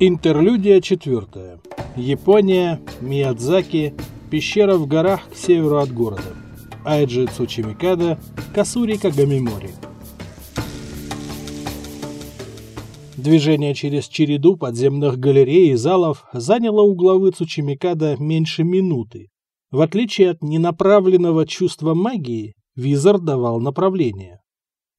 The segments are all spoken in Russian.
Интерлюдия четвертая. Япония, Миядзаки, пещера в горах к северу от города. Айджи Цучимикада, Касури Кагамимори. Движение через череду подземных галерей и залов заняло у главы Цучимикада меньше минуты. В отличие от ненаправленного чувства магии, визор давал направление.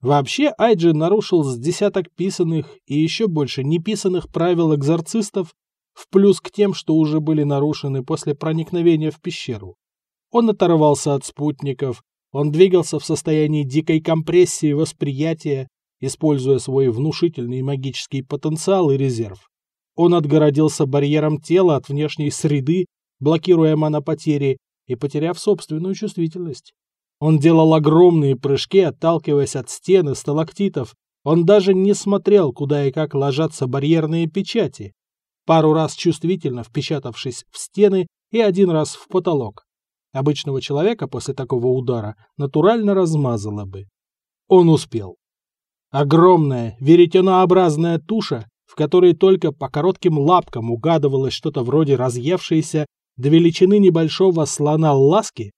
Вообще Айджи нарушил с десяток писанных и еще больше неписанных правил экзорцистов, в плюс к тем, что уже были нарушены после проникновения в пещеру. Он оторвался от спутников, он двигался в состоянии дикой компрессии восприятия, используя свой внушительный магический потенциал и резерв. Он отгородился барьером тела от внешней среды, блокируя манопотери и потеряв собственную чувствительность. Он делал огромные прыжки, отталкиваясь от стены сталактитов. Он даже не смотрел, куда и как ложатся барьерные печати. Пару раз чувствительно впечатавшись в стены и один раз в потолок. Обычного человека после такого удара натурально размазало бы. Он успел. Огромная, веретенообразная туша, в которой только по коротким лапкам угадывалось что-то вроде разъевшейся до величины небольшого слона ласки,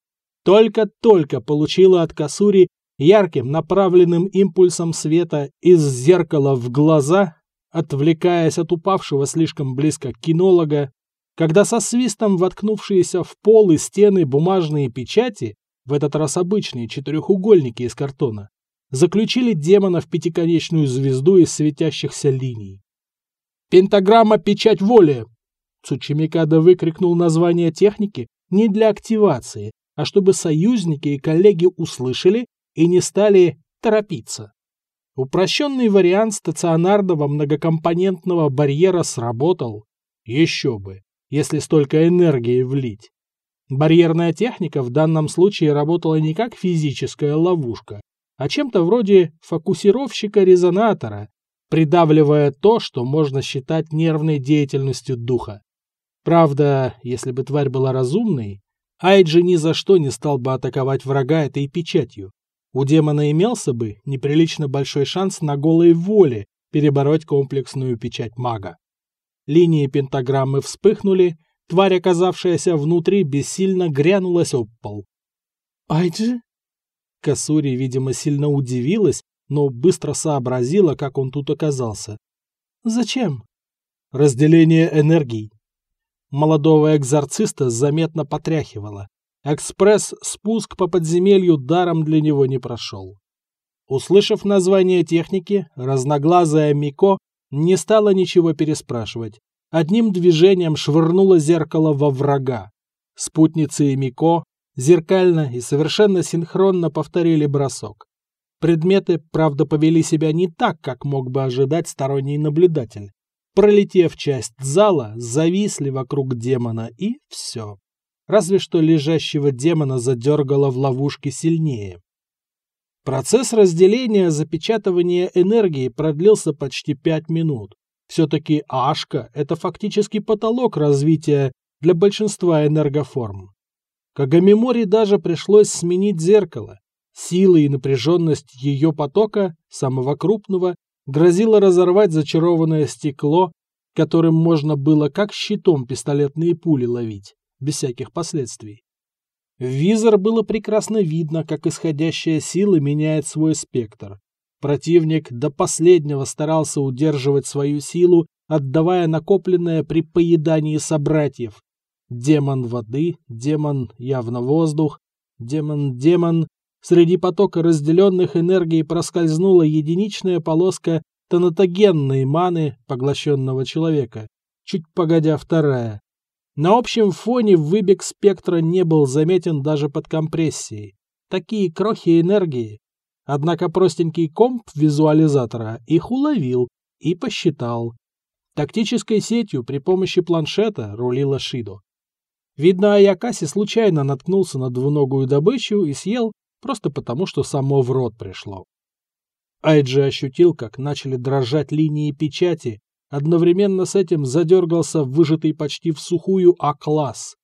только-только получила от Касури ярким направленным импульсом света из зеркала в глаза, отвлекаясь от упавшего слишком близко кинолога, когда со свистом воткнувшиеся в пол и стены бумажные печати, в этот раз обычные четырехугольники из картона, заключили демона в пятиконечную звезду из светящихся линий. «Пентаграмма печать воли!» Цучимикада выкрикнул название техники не для активации, а чтобы союзники и коллеги услышали и не стали торопиться. Упрощенный вариант стационарного многокомпонентного барьера сработал. Еще бы, если столько энергии влить. Барьерная техника в данном случае работала не как физическая ловушка, а чем-то вроде фокусировщика-резонатора, придавливая то, что можно считать нервной деятельностью духа. Правда, если бы тварь была разумной, Айджи ни за что не стал бы атаковать врага этой печатью. У демона имелся бы неприлично большой шанс на голой воле перебороть комплексную печать мага. Линии пентаграммы вспыхнули, тварь, оказавшаяся внутри, бессильно грянулась об пол. «Айджи?» Касури, видимо, сильно удивилась, но быстро сообразила, как он тут оказался. «Зачем?» «Разделение энергий», Молодого экзорциста заметно потряхивало. Экспресс-спуск по подземелью даром для него не прошел. Услышав название техники, разноглазая Мико не стала ничего переспрашивать. Одним движением швырнула зеркало во врага. Спутницы и Мико зеркально и совершенно синхронно повторили бросок. Предметы, правда, повели себя не так, как мог бы ожидать сторонний наблюдатель пролетев часть зала, зависли вокруг демона и все. Разве что лежащего демона задергало в ловушке сильнее. Процесс разделения запечатывания энергии продлился почти пять минут. Все-таки Ашка – это фактически потолок развития для большинства энергоформ. Кагамимори даже пришлось сменить зеркало. Сила и напряженность ее потока, самого крупного, грозило разорвать зачарованное стекло, которым можно было как щитом пистолетные пули ловить, без всяких последствий. В визор было прекрасно видно, как исходящая сила меняет свой спектр. Противник до последнего старался удерживать свою силу, отдавая накопленное при поедании собратьев. Демон воды, демон явно воздух, демон-демон, Среди потока разделенных энергий проскользнула единичная полоска тонатогенной маны поглощенного человека, чуть погодя вторая. На общем фоне выбег спектра не был заметен даже под компрессией. Такие крохи энергии. Однако простенький комп визуализатора их уловил и посчитал. Тактической сетью при помощи планшета рулила Шидо. Видно, Аякаси случайно наткнулся на двуногую добычу и съел просто потому, что само в рот пришло. Айджи ощутил, как начали дрожать линии печати, одновременно с этим задергался выжатый почти в сухую А-класс.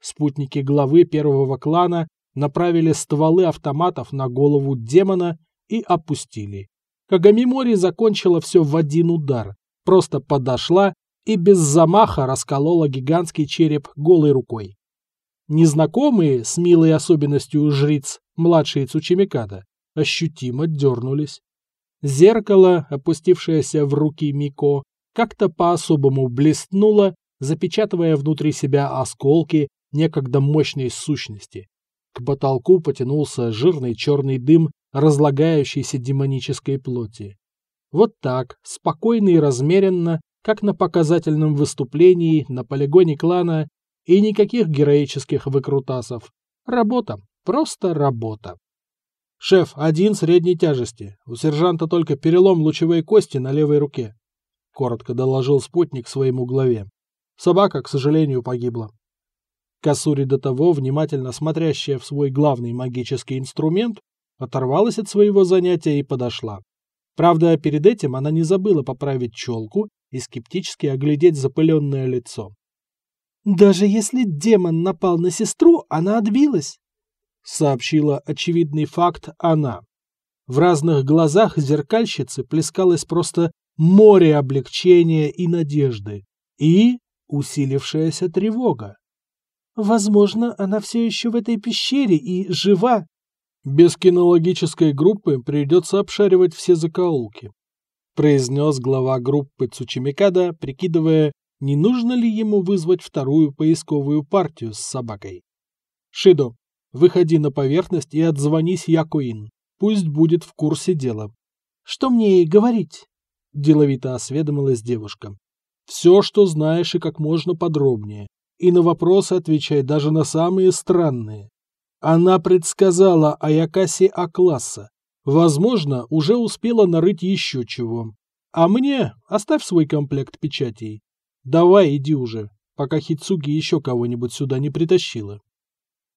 Спутники главы первого клана направили стволы автоматов на голову демона и опустили. Кагамимори закончила все в один удар, просто подошла и без замаха расколола гигантский череп голой рукой. Незнакомые, с милой особенностью жриц, младшие Цучимикада, ощутимо дернулись. Зеркало, опустившееся в руки Мико, как-то по-особому блестнуло, запечатывая внутри себя осколки некогда мощной сущности. К потолку потянулся жирный черный дым разлагающейся демонической плоти. Вот так, спокойно и размеренно, как на показательном выступлении на полигоне клана, и никаких героических выкрутасов. Работа, просто работа. «Шеф, один средней тяжести. У сержанта только перелом лучевой кости на левой руке», — коротко доложил спутник своему главе. «Собака, к сожалению, погибла». Касури до того, внимательно смотрящая в свой главный магический инструмент, оторвалась от своего занятия и подошла. Правда, перед этим она не забыла поправить челку и скептически оглядеть запыленное лицо. «Даже если демон напал на сестру, она отбилась», — сообщила очевидный факт она. В разных глазах зеркальщицы плескалось просто море облегчения и надежды, и усилившаяся тревога. Возможно, она все еще в этой пещере и жива. Без кинологической группы придется обшаривать все закоулки, произнес глава группы Цучимикада, прикидывая, не нужно ли ему вызвать вторую поисковую партию с собакой. Шидо, выходи на поверхность и отзвонись Якуин. Пусть будет в курсе дела. Что мне ей говорить? Деловито осведомилась девушка. Все, что знаешь и как можно подробнее и на вопросы отвечай даже на самые странные. Она предсказала Аякаси А-класса. Возможно, уже успела нарыть еще чего. А мне оставь свой комплект печатей. Давай, иди уже, пока Хицуги еще кого-нибудь сюда не притащила.